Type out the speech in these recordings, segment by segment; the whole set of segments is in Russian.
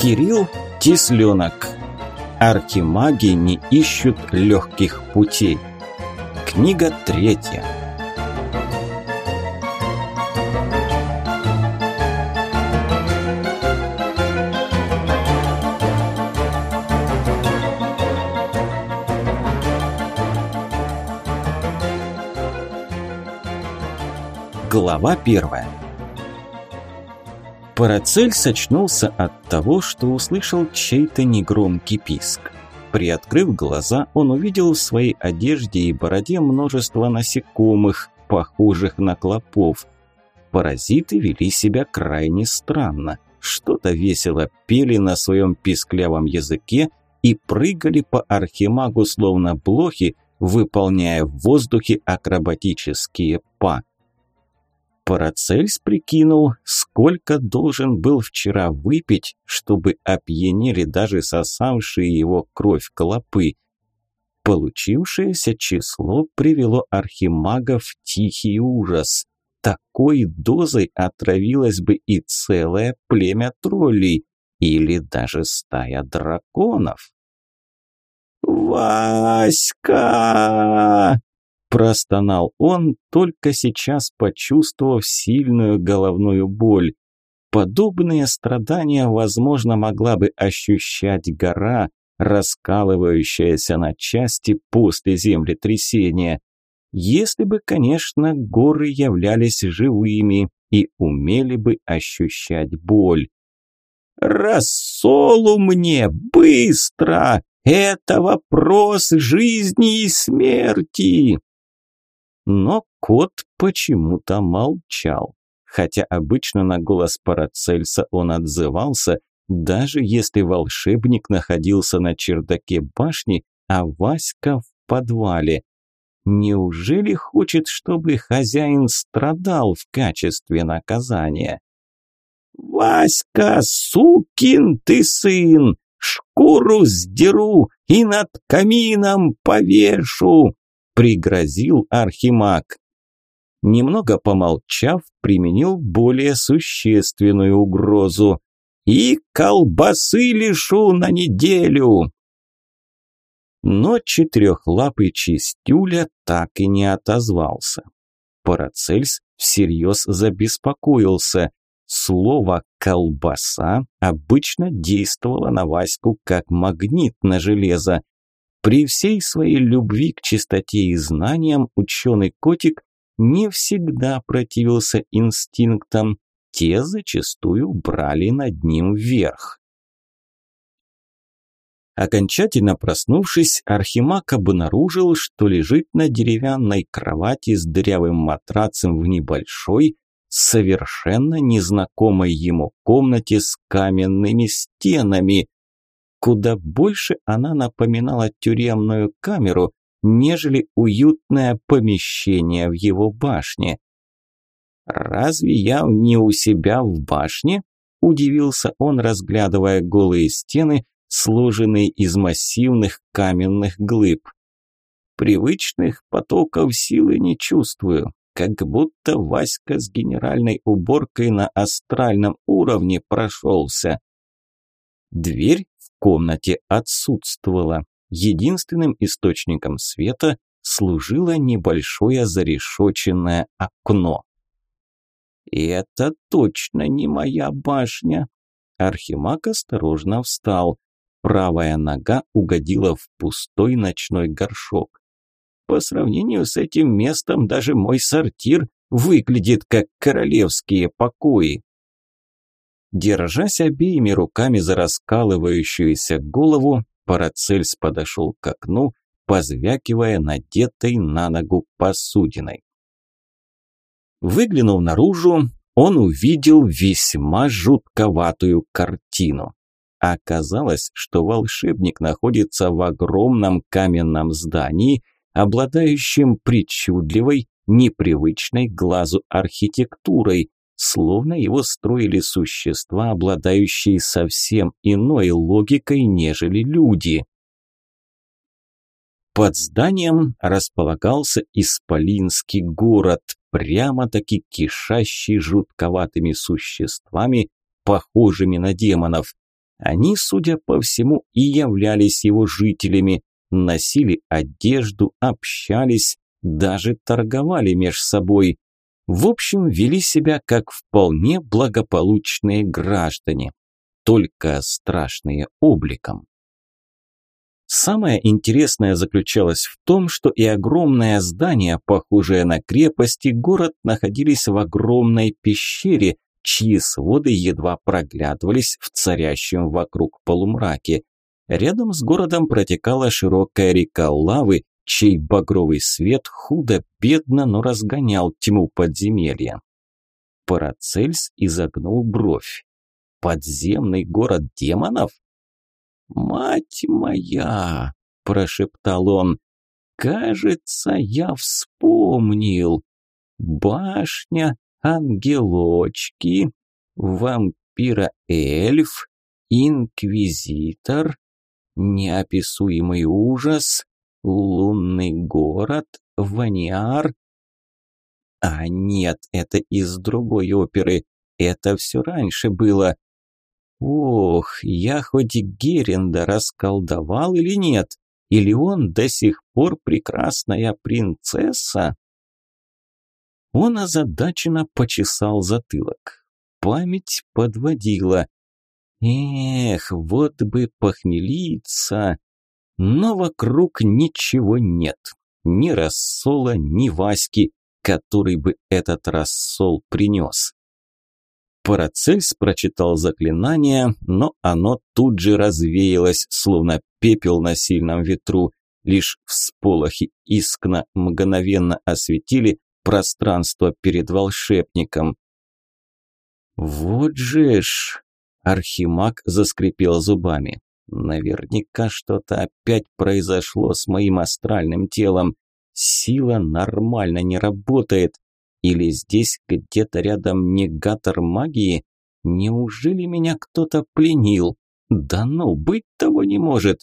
Кирилл Тисленок. Архимаги не ищут легких путей. Книга третья. Глава первая. Парацельс очнулся от того, что услышал чей-то негромкий писк. Приоткрыв глаза, он увидел в своей одежде и бороде множество насекомых, похожих на клопов. Паразиты вели себя крайне странно. Что-то весело пели на своем писклявом языке и прыгали по архимагу словно блохи, выполняя в воздухе акробатические па. Парацельс прикинул, сколько должен был вчера выпить, чтобы опьянели даже сосавшие его кровь клопы. Получившееся число привело архимага в тихий ужас. Такой дозой отравилось бы и целое племя троллей, или даже стая драконов. «Васька!» Простонал он, только сейчас почувствовав сильную головную боль. Подобные страдания, возможно, могла бы ощущать гора, раскалывающаяся на части после землетрясения. Если бы, конечно, горы являлись живыми и умели бы ощущать боль. «Рассолу мне, быстро! Это вопрос жизни и смерти!» Но кот почему-то молчал. Хотя обычно на голос Парацельса он отзывался, даже если волшебник находился на чердаке башни, а Васька в подвале. Неужели хочет, чтобы хозяин страдал в качестве наказания? «Васька, сукин ты сын! Шкуру сдеру и над камином повешу!» Пригрозил архимаг. Немного помолчав, применил более существенную угрозу. «И колбасы лишу на неделю!» Но четырехлапый чистюля так и не отозвался. Парацельс всерьез забеспокоился. Слово «колбаса» обычно действовало на Ваську как магнит на железо. При всей своей любви к чистоте и знаниям ученый котик не всегда противился инстинктам, те зачастую брали над ним верх. Окончательно проснувшись, Архимаг обнаружил, что лежит на деревянной кровати с дырявым матрацем в небольшой, совершенно незнакомой ему комнате с каменными стенами – Куда больше она напоминала тюремную камеру, нежели уютное помещение в его башне. «Разве я не у себя в башне?» – удивился он, разглядывая голые стены, сложенные из массивных каменных глыб. «Привычных потоков силы не чувствую, как будто Васька с генеральной уборкой на астральном уровне прошелся». Дверь комнате отсутствовала. Единственным источником света служило небольшое зарешоченное окно. «Это точно не моя башня!» Архимаг осторожно встал. Правая нога угодила в пустой ночной горшок. По сравнению с этим местом даже мой сортир выглядит как королевские покои. Держась обеими руками за раскалывающуюся голову, Парацельс подошел к окну, позвякивая надетой на ногу посудиной. Выглянув наружу, он увидел весьма жутковатую картину. Оказалось, что волшебник находится в огромном каменном здании, обладающем причудливой, непривычной глазу архитектурой, словно его строили существа, обладающие совсем иной логикой, нежели люди. Под зданием располагался Исполинский город, прямо-таки кишащий жутковатыми существами, похожими на демонов. Они, судя по всему, и являлись его жителями, носили одежду, общались, даже торговали меж собой. В общем, вели себя как вполне благополучные граждане, только страшные обликом. Самое интересное заключалось в том, что и огромное здание, похожее на крепость, и город находились в огромной пещере, чьи своды едва проглядывались в царящем вокруг полумраке. Рядом с городом протекала широкая река лавы, чей багровый свет худо-бедно, но разгонял тьму подземелья. Парацельс изогнул бровь. «Подземный город демонов?» «Мать моя!» – прошептал он. «Кажется, я вспомнил. Башня, ангелочки, вампира-эльф, инквизитор, неописуемый ужас, лунный город, ваниар. А нет, это из другой оперы. Это все раньше было. Ох, я хоть Геренда расколдовал или нет? Или он до сих пор прекрасная принцесса? Он озадаченно почесал затылок. Память подводила. Эх, вот бы похмелиться. Но вокруг ничего нет. Ни рассола, ни Васьки, который бы этот рассол принес. Парацельс прочитал заклинание, но оно тут же развеялось, словно пепел на сильном ветру. Лишь всполохи искна мгновенно осветили пространство перед волшебником. «Вот же ж!» – Архимаг заскрипел зубами. «Наверняка что-то опять произошло с моим астральным телом. Сила нормально не работает. Или здесь где-то рядом негатор магии? Неужели меня кто-то пленил? Да ну, быть того не может.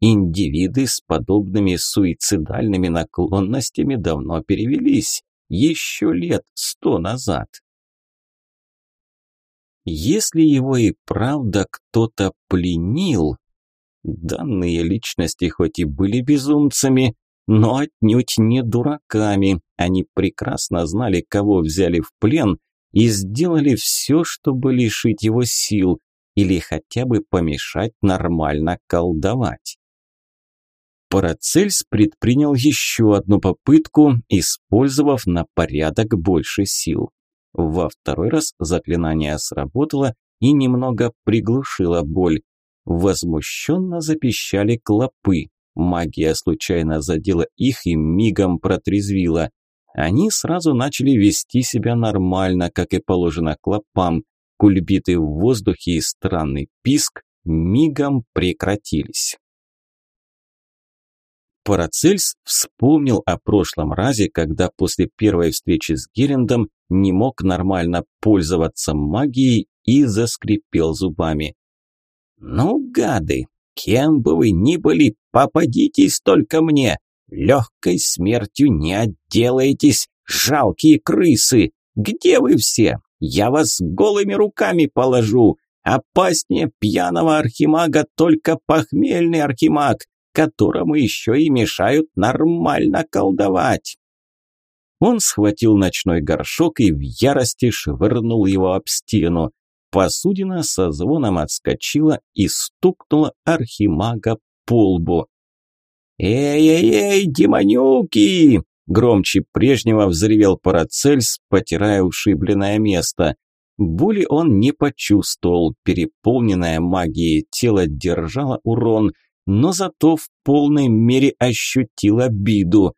Индивиды с подобными суицидальными наклонностями давно перевелись. Еще лет сто назад. Если его и правда кто-то пленил, данные личности хоть и были безумцами, но отнюдь не дураками. Они прекрасно знали, кого взяли в плен и сделали все, чтобы лишить его сил или хотя бы помешать нормально колдовать. Парацельс предпринял еще одну попытку, использовав на порядок больше сил. Во второй раз заклинание сработало и немного приглушило боль. Возмущенно запищали клопы. Магия случайно задела их и мигом протрезвила. Они сразу начали вести себя нормально, как и положено клопам. Кульбиты в воздухе и странный писк мигом прекратились. Парацельс вспомнил о прошлом разе, когда после первой встречи с Герендом не мог нормально пользоваться магией и заскрипел зубами. «Ну, гады, Кем бы вы ни были, попадитесь только мне. Легкой смертью не отделаетесь, жалкие крысы. Где вы все? Я вас голыми руками положу. Опаснее пьяного архимага только похмельный архимаг, которому еще и мешают нормально колдовать. Он схватил ночной горшок и в ярости швырнул его об стену. Посудина со звоном отскочила и стукнула архимага по лбу. «Эй-эй-эй, демонюки!» Громче прежнего взревел Парацельс, потирая ушибленное место. Боли он не почувствовал, переполненное магией тело держало урон, но зато в полной мере ощутил обиду.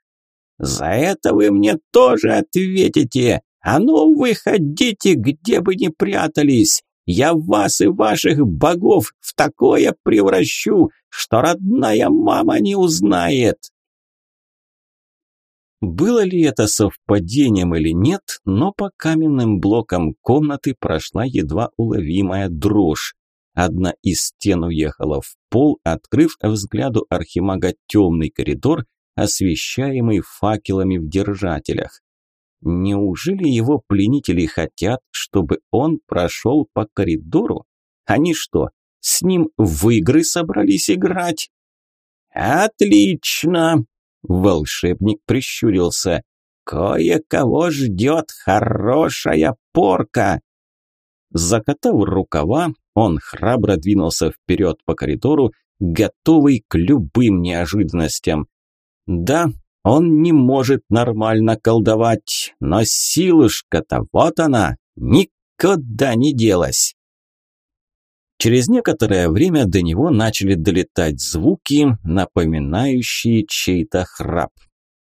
«За это вы мне тоже ответите! «А ну, выходите, где бы ни прятались! Я вас и ваших богов в такое превращу, что родная мама не узнает!» Было ли это совпадением или нет, но по каменным блокам комнаты прошла едва уловимая дрожь. Одна из стен уехала в пол, открыв взгляду архимага темный коридор, освещаемый факелами в держателях. Неужели его пленители хотят, чтобы он прошел по коридору? Они что, С ним в игры собрались играть?» «Отлично!» – волшебник прищурился. «Кое-кого ждет хорошая порка!» Закатав рукава, он храбро двинулся вперед по коридору, готовый к любым неожиданностям. Да, он не может нормально колдовать, но силушка-то вот она, никуда не делась. Через некоторое время до него начали долетать звуки, напоминающие чей-то храп.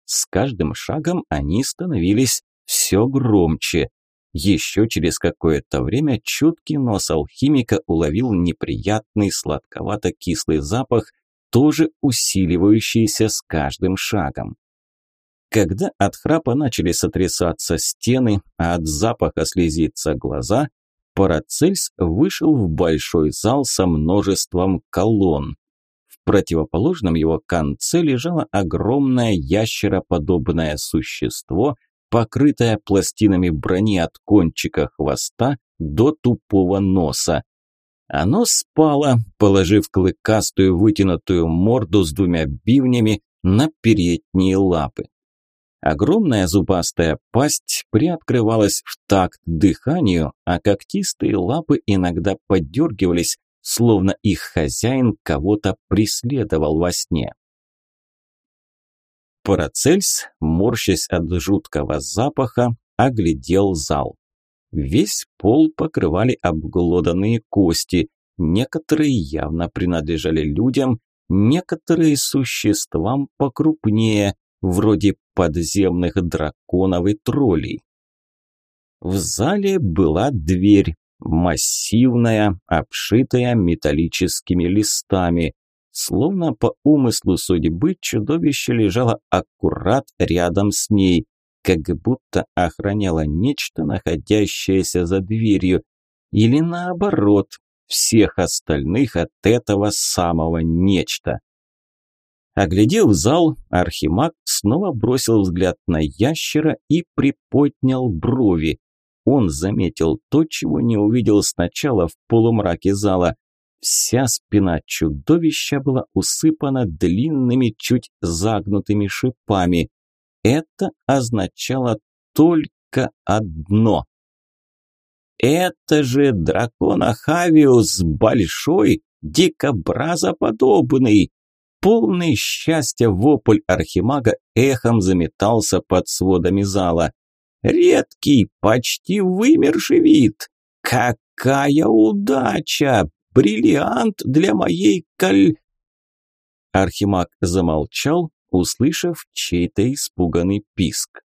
С каждым шагом они становились все громче. Еще через какое-то время чуткий нос алхимика уловил неприятный сладковато-кислый запах, тоже усиливающийся с каждым шагом. Когда от храпа начали сотрясаться стены, а от запаха слезиться глаза, Парацельс вышел в большой зал со множеством колонн. В противоположном его конце лежало огромное ящероподобное существо, покрытое пластинами брони от кончика хвоста до тупого носа. Оно спало, положив клыкастую вытянутую морду с двумя бивнями на передние лапы. Огромная зубастая пасть приоткрывалась в такт дыханию, а когтистые лапы иногда подергивались, словно их хозяин кого-то преследовал во сне. Парацельс, морщась от жуткого запаха, оглядел зал. Весь пол покрывали обглоданные кости, некоторые явно принадлежали людям, некоторые существам покрупнее, вроде подземных драконов и троллей. В зале была дверь, массивная, обшитая металлическими листами. Словно по умыслу судьбы чудовище лежало аккурат рядом с ней, как будто охраняло нечто, находящееся за дверью, или наоборот, всех остальных от этого самого нечто. Оглядев зал, Архимаг снова бросил взгляд на ящера и приподнял брови. Он заметил то, чего не увидел сначала в полумраке зала. Вся спина чудовища была усыпана длинными, чуть загнутыми шипами. Это означало только одно. «Это же дракон Ахавиус, большой, дикобразоподобный!» Полный счастья вопль архимага эхом заметался под сводами зала. «Редкий, почти вымерший вид! Какая удача! Бриллиант для моей коль...» Архимаг замолчал, услышав чей-то испуганный писк.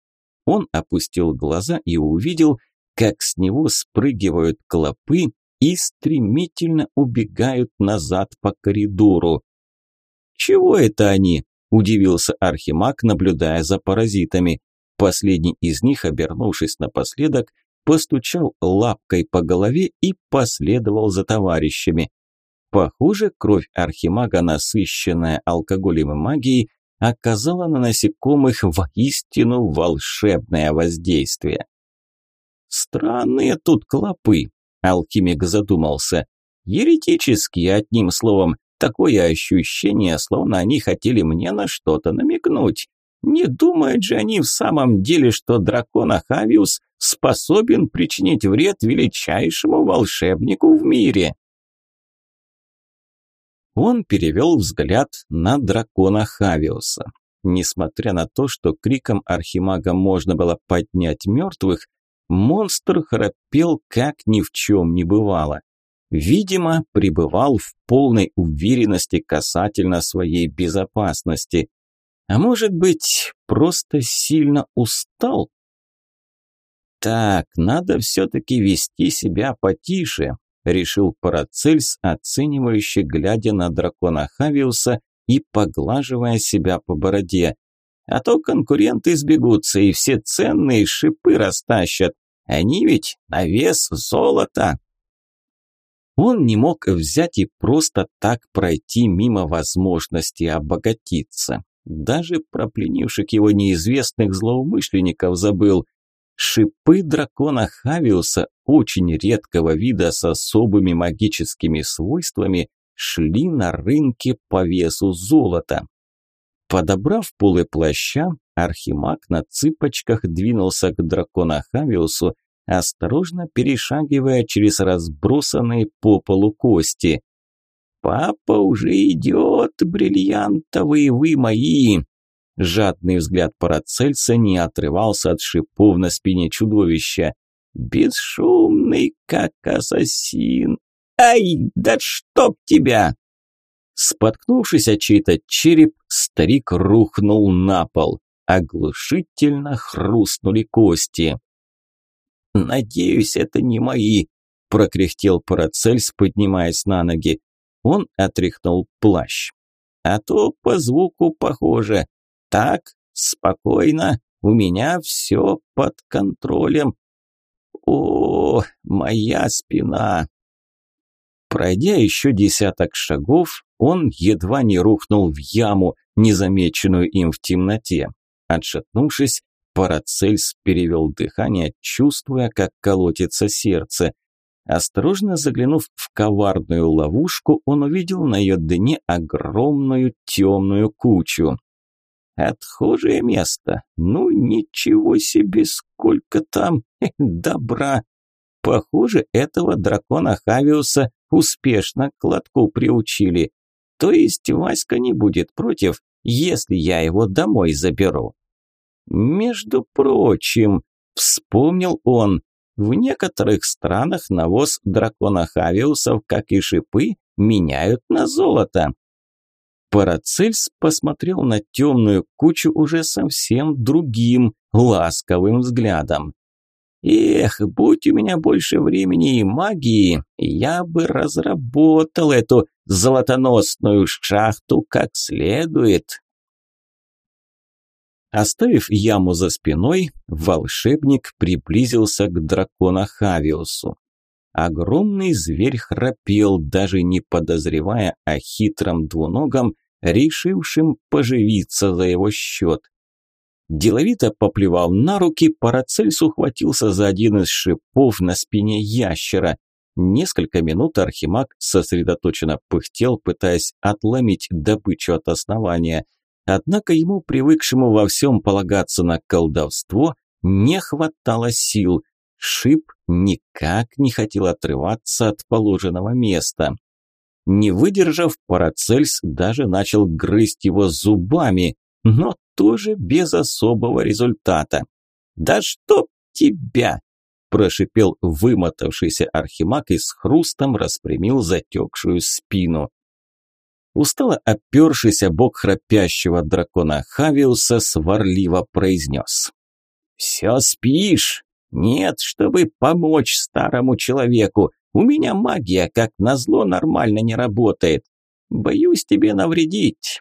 Он опустил глаза и увидел, как с него спрыгивают клопы и стремительно убегают назад по коридору. «Чего это они?» – удивился Архимаг, наблюдая за паразитами. Последний из них, обернувшись напоследок, постучал лапкой по голове и последовал за товарищами. Похоже, кровь Архимага, насыщенная алкоголем и магией, оказала на насекомых воистину волшебное воздействие. «Странные тут клопы», – алхимик задумался. «Еретические, одним словом, Такое ощущение, словно они хотели мне на что-то намекнуть. Не думают же они в самом деле, что дракон Ахавиус способен причинить вред величайшему волшебнику в мире. Он перевел взгляд на дракона Хавиуса. Несмотря на то, что криком архимага можно было поднять мертвых, монстр храпел как ни в чем не бывало. Видимо, пребывал в полной уверенности касательно своей безопасности. А может быть, просто сильно устал? Так, надо все-таки вести себя потише, решил Парацельс, оценивающий, глядя на дракона Хавиуса и поглаживая себя по бороде. А то конкуренты сбегутся и все ценные шипы растащат. Они ведь на вес золота. Он не мог взять и просто так пройти мимо возможности обогатиться. Даже про пленивших его неизвестных злоумышленников забыл. Шипы дракона Хавиуса очень редкого вида с особыми магическими свойствами, шли на рынке по весу золота. Подобрав полы плаща, Архимаг на цыпочках двинулся к дракона Хавиусу, осторожно перешагивая через разбросанные по полу кости. «Папа уже идет, бриллиантовые вы мои!» Жадный взгляд Парацельса не отрывался от шипов на спине чудовища. «Бесшумный, как ассасин! Ай, да чтоб тебя!» Споткнувшись о чей-то череп, старик рухнул на пол. Оглушительно хрустнули кости. «Надеюсь, это не мои», – прокряхтел Парацельс, поднимаясь на ноги. Он отряхнул плащ. «А то по звуку похоже. Так, спокойно, у меня все под контролем. О, моя спина!» Пройдя еще десяток шагов, он едва не рухнул в яму, незамеченную им в темноте. Отшатнувшись, Парацельс перевел дыхание, чувствуя, как колотится сердце. Осторожно заглянув в коварную ловушку, он увидел на ее дне огромную темную кучу. Отхожее место. Ну, ничего себе, сколько там добра. Похоже, этого дракона Хавиуса успешно к кладку приучили. То есть Васька не будет против, если я его домой заберу. Между прочим, вспомнил он, в некоторых странах навоз дракона Хавиусов, как и шипы, меняют на золото. Парацельс посмотрел на темную кучу уже совсем другим, ласковым взглядом. Эх, будь у меня больше времени и магии, я бы разработал эту золотоносную шахту как следует. Оставив яму за спиной, волшебник приблизился к дракона Хавиусу. Огромный зверь храпел, даже не подозревая о хитром двуногом, решившем поживиться за его счет. Деловито поплевав на руки, Парацельс ухватился за один из шипов на спине ящера. Несколько минут Архимаг сосредоточенно пыхтел, пытаясь отломить добычу от основания – Однако ему, привыкшему во всем полагаться на колдовство, не хватало сил. Шип никак не хотел отрываться от положенного места. Не выдержав, Парацельс даже начал грызть его зубами, но тоже без особого результата. «Да чтоб тебя!» – прошипел вымотавшийся архимаг и с хрустом распрямил затекшую спину. Устало опершийся бок храпящего дракона Хавиуса сварливо произнес. «Все спишь? Нет, чтобы помочь старому человеку. У меня магия, как назло, нормально не работает. Боюсь тебе навредить».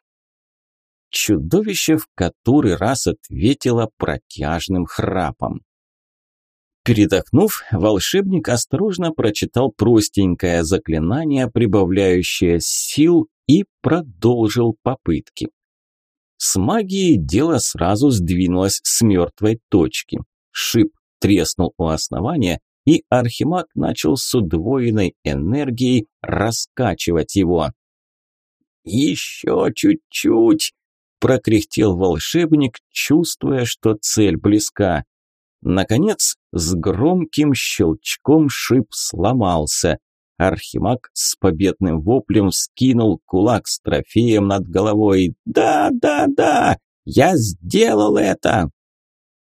Чудовище в который раз ответило протяжным храпом. Передохнув, волшебник осторожно прочитал простенькое заклинание, прибавляющее сил и продолжил попытки. С магией дело сразу сдвинулось с мертвой точки. Шип треснул у основания, и Архимаг начал с удвоенной энергией раскачивать его. «Еще чуть-чуть!» – прокряхтел волшебник, чувствуя, что цель близка. Наконец, с громким щелчком шип сломался. Архимаг с победным воплем скинул кулак с трофеем над головой. «Да, да, да! Я сделал это!»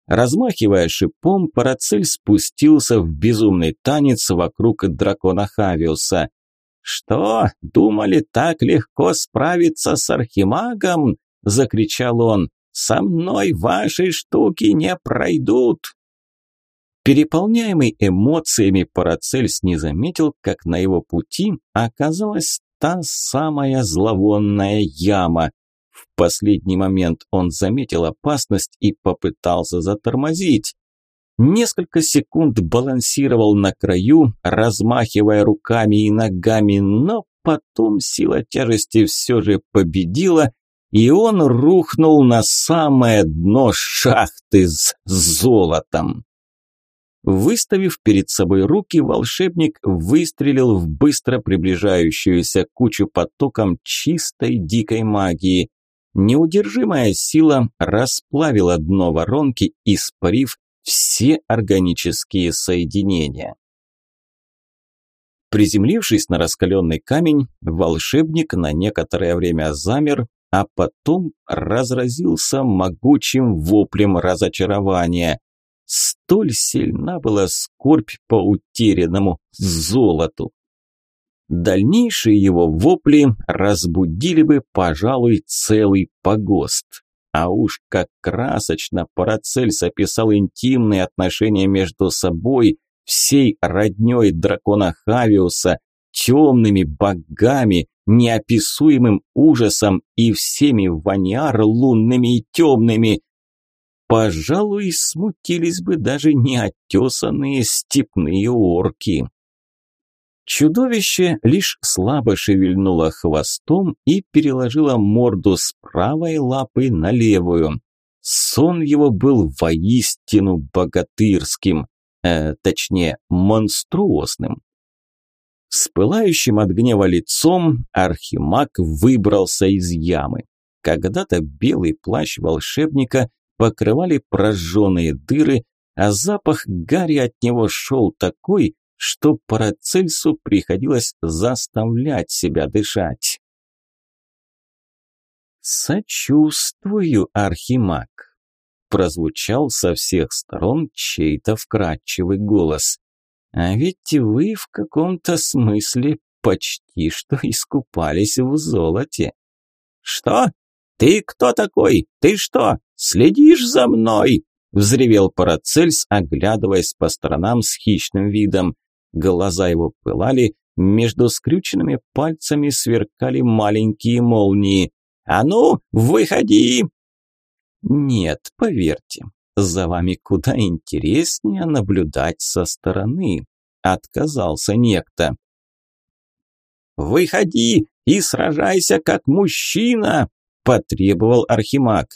Размахивая шипом, Парацель спустился в безумный танец вокруг дракона Хавиуса. «Что, думали так легко справиться с Архимагом?» – закричал он. «Со мной ваши штуки не пройдут!» Переполняемый эмоциями, Парацельс не заметил, как на его пути оказалась та самая зловонная яма. В последний момент он заметил опасность и попытался затормозить. Несколько секунд балансировал на краю, размахивая руками и ногами, но потом сила тяжести все же победила, и он рухнул на самое дно шахты с золотом. Выставив перед собой руки, волшебник выстрелил в быстро приближающуюся кучу потоком чистой дикой магии. Неудержимая сила расплавила дно воронки, испарив все органические соединения. Приземлившись на раскаленный камень, волшебник на некоторое время замер, а потом разразился могучим воплем разочарования. Столь сильна была скорбь по утерянному золоту. Дальнейшие его вопли разбудили бы, пожалуй, целый погост. А уж как красочно Парацельс описал интимные отношения между собой, всей роднёй дракона Хавиуса, темными богами, неописуемым ужасом и всеми ваниар лунными и темными. Пожалуй, смутились бы даже неотесанные степные орки. Чудовище лишь слабо шевельнуло хвостом и переложило морду с правой лапы на левую. Сон его был воистину богатырским, э, точнее, монструозным. С пылающим от гнева лицом Архимаг выбрался из ямы. Когда-то белый плащ волшебника покрывали прожженные дыры, а запах гари от него шел такой, что Парацельсу приходилось заставлять себя дышать. «Сочувствую, Архимаг», – прозвучал со всех сторон чей-то вкрадчивый голос. «А ведь вы в каком-то смысле почти что искупались в золоте». «Что? Ты кто такой? Ты что, следишь за мной?» – взревел Парацельс, оглядываясь по сторонам с хищным видом. Глаза его пылали, между скрюченными пальцами сверкали маленькие молнии. «А ну, выходи!» «Нет, поверьте, за вами куда интереснее наблюдать со стороны», – отказался некто. «Выходи и сражайся как мужчина!» – потребовал Архимаг.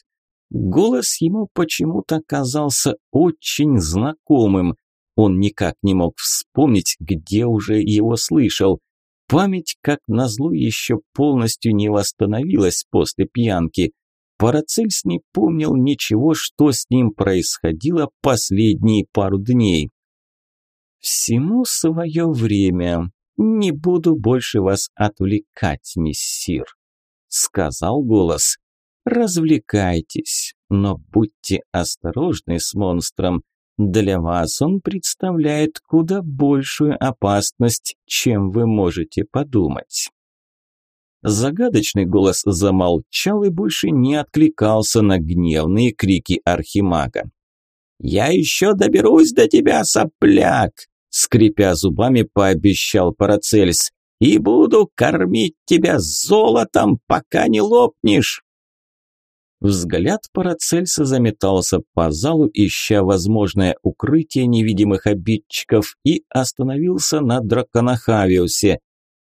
Голос ему почему-то казался очень знакомым. Он никак не мог вспомнить, где уже его слышал. Память, как назло, еще полностью не восстановилась после пьянки. Парацельс не помнил ничего, что с ним происходило последние пару дней. «Всему свое время. Не буду больше вас отвлекать, миссир», – сказал голос. «Развлекайтесь, но будьте осторожны с монстром. Для вас он представляет куда большую опасность, чем вы можете подумать. Загадочный голос замолчал и больше не откликался на гневные крики архимага. «Я еще доберусь до тебя, сопляк!» скрипя зубами, пообещал Парацельс. «И буду кормить тебя золотом, пока не лопнешь!» Взгляд Парацельса заметался по залу, ища возможное укрытие невидимых обидчиков, и остановился на Драконахавиусе.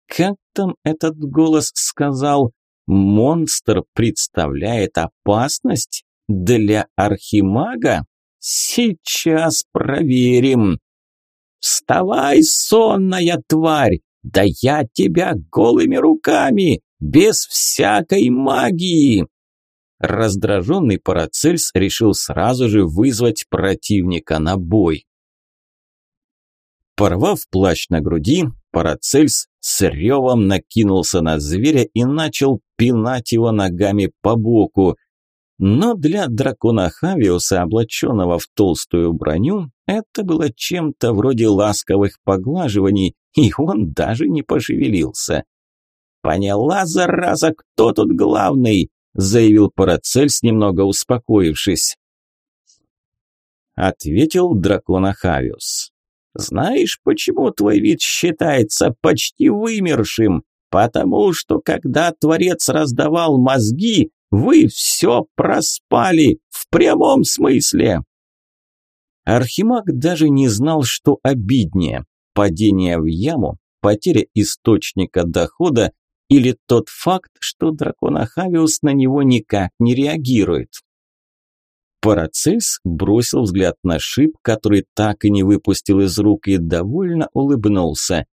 Как там этот голос сказал? Монстр представляет опасность для архимага? Сейчас проверим. «Вставай, сонная тварь! Да я тебя голыми руками, без всякой магии!» Раздраженный Парацельс решил сразу же вызвать противника на бой. Порвав плащ на груди, Парацельс с ревом накинулся на зверя и начал пинать его ногами по боку. Но для дракона Хавиуса, облаченного в толстую броню, это было чем-то вроде ласковых поглаживаний, и он даже не пошевелился. «Поняла, зараза, кто тут главный?» Заявил Парацельс, немного успокоившись. Ответил дракона Хавиус. «Знаешь, почему твой вид считается почти вымершим? Потому что, когда Творец раздавал мозги, вы все проспали, в прямом смысле!» Архимаг даже не знал, что обиднее – падение в яму, потеря источника дохода или тот факт, что дракон Ахавиус на него никак не реагирует. Парацельс бросил взгляд на шип, который так и не выпустил из рук и довольно улыбнулся.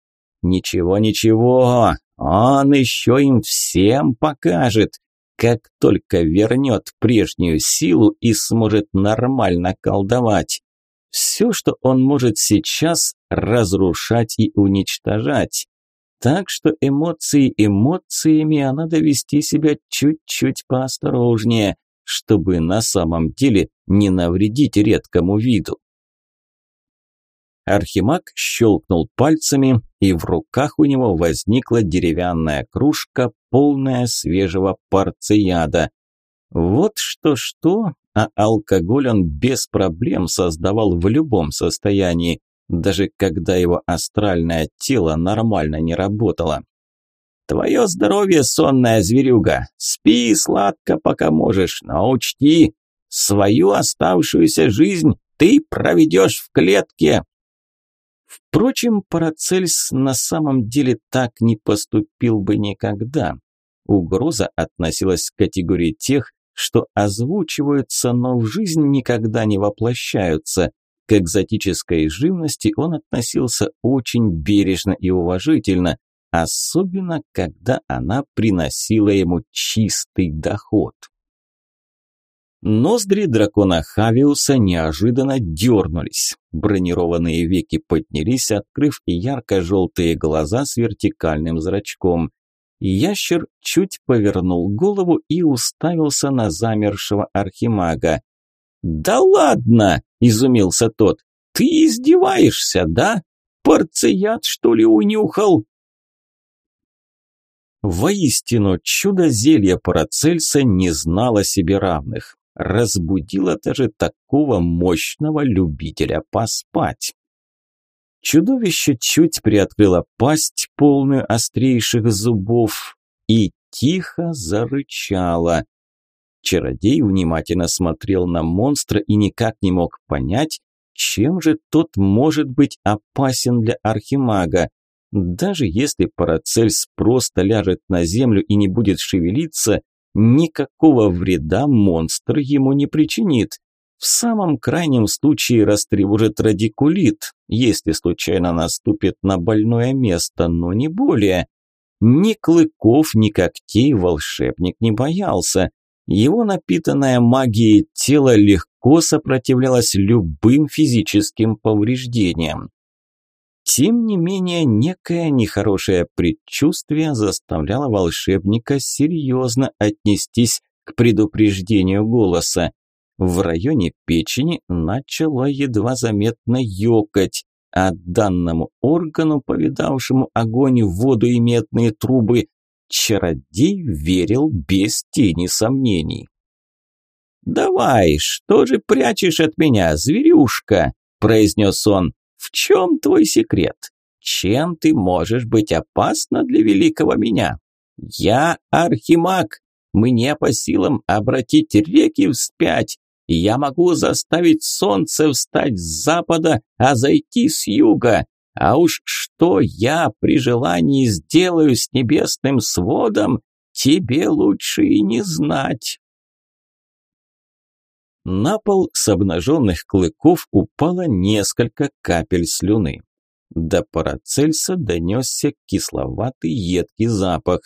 «Ничего, ничего, он еще им всем покажет, как только вернет прежнюю силу и сможет нормально колдовать. Все, что он может сейчас, разрушать и уничтожать. Так что эмоции эмоциями, а надо вести себя чуть-чуть поосторожнее, чтобы на самом деле не навредить редкому виду. Архимаг щелкнул пальцами, и в руках у него возникла деревянная кружка, полная свежего парцияда. Вот что-что, а алкоголь он без проблем создавал в любом состоянии, даже когда его астральное тело нормально не работало. «Твое здоровье, сонная зверюга! Спи сладко, пока можешь, но учти, свою оставшуюся жизнь ты проведешь в клетке!» Впрочем, Парацельс на самом деле так не поступил бы никогда. Угроза относилась к категории тех, что озвучиваются, но в жизнь никогда не воплощаются. К экзотической живности он относился очень бережно и уважительно, особенно когда она приносила ему чистый доход. Ноздри дракона Хавиуса неожиданно дернулись. Бронированные веки поднялись, открыв ярко-желтые глаза с вертикальным зрачком. Ящер чуть повернул голову и уставился на замершего архимага. «Да ладно!» – изумился тот. «Ты издеваешься, да? Порцият, что ли, унюхал?» Воистину, чудо зелья Парацельса не знало себе равных разбудила даже такого мощного любителя поспать. Чудовище чуть приоткрыло пасть, полную острейших зубов, и тихо зарычало. Чародей внимательно смотрел на монстра и никак не мог понять, чем же тот может быть опасен для архимага. Даже если Парацельс просто ляжет на землю и не будет шевелиться, никакого вреда монстр ему не причинит. В самом крайнем случае растревожит радикулит, если случайно наступит на больное место, но не более. Ни клыков, ни когтей волшебник не боялся. Его напитанное магией тело легко сопротивлялось любым физическим повреждениям. Тем не менее, некое нехорошее предчувствие заставляло волшебника серьезно отнестись к предупреждению голоса. В районе печени начало едва заметно ёкать, а данному органу, повидавшему огонь, воду и медные трубы, чародей верил без тени сомнений. «Давай, что же прячешь от меня, зверюшка?» – произнес он. В чем твой секрет? Чем ты можешь быть опасна для великого меня? Я архимаг. Мне по силам обратить реки вспять. Я могу заставить солнце встать с запада, а зайти с юга. А уж что я при желании сделаю с небесным сводом, тебе лучше и не знать. На пол с обнаженных клыков упало несколько капель слюны. До Парацельса донесся кисловатый едкий запах.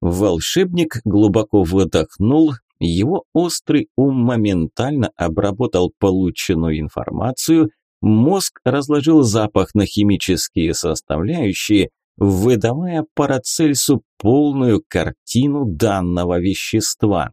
Волшебник глубоко выдохнул, его острый ум моментально обработал полученную информацию, мозг разложил запах на химические составляющие, выдавая Парацельсу полную картину данного вещества.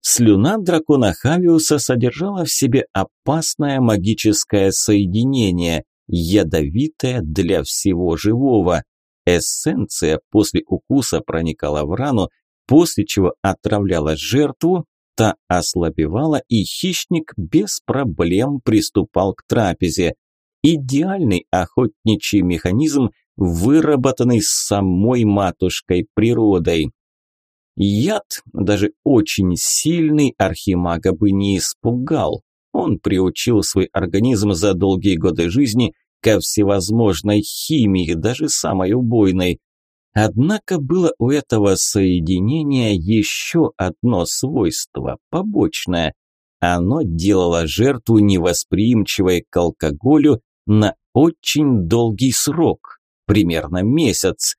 Слюна дракона Хавиуса содержала в себе опасное магическое соединение, ядовитое для всего живого. Эссенция после укуса проникала в рану, после чего отравляла жертву, та ослабевала, и хищник без проблем приступал к трапезе. Идеальный охотничий механизм, выработанный самой матушкой природой. Яд, даже очень сильный, архимага бы не испугал. Он приучил свой организм за долгие годы жизни ко всевозможной химии, даже самой убойной. Однако было у этого соединения еще одно свойство, побочное. Оно делало жертву невосприимчивой к алкоголю на очень долгий срок, примерно месяц.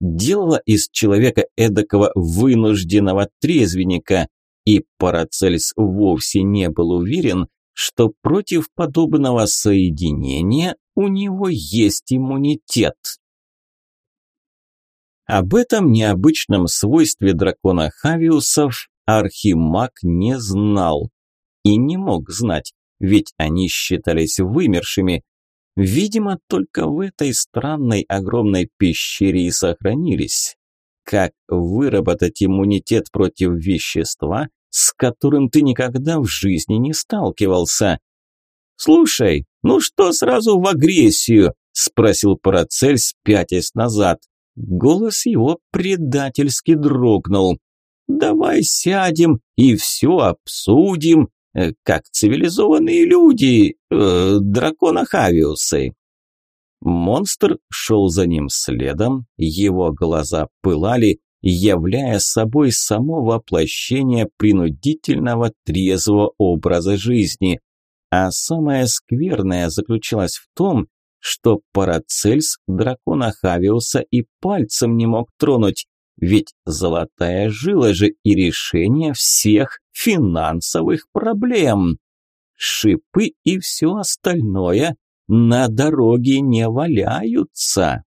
Делало из человека эдакого вынужденного трезвенника, и Парацельс вовсе не был уверен, что против подобного соединения у него есть иммунитет. Об этом необычном свойстве дракона Хавиусов Архимаг не знал и не мог знать, ведь они считались вымершими. Видимо, только в этой странной огромной пещере и сохранились. Как выработать иммунитет против вещества, с которым ты никогда в жизни не сталкивался? «Слушай, ну что сразу в агрессию?» – спросил Парацельс, пятясь назад. Голос его предательски дрогнул. «Давай сядем и все обсудим, э, как цивилизованные люди, э, дракона Хавиусы». Монстр шел за ним следом, его глаза пылали, являя собой само воплощение принудительного трезвого образа жизни. А самое скверное заключалось в том, что Парацельс дракона Хавиуса и пальцем не мог тронуть, ведь золотая жила же и решение всех финансовых проблем. Шипы и все остальное на дороге не валяются.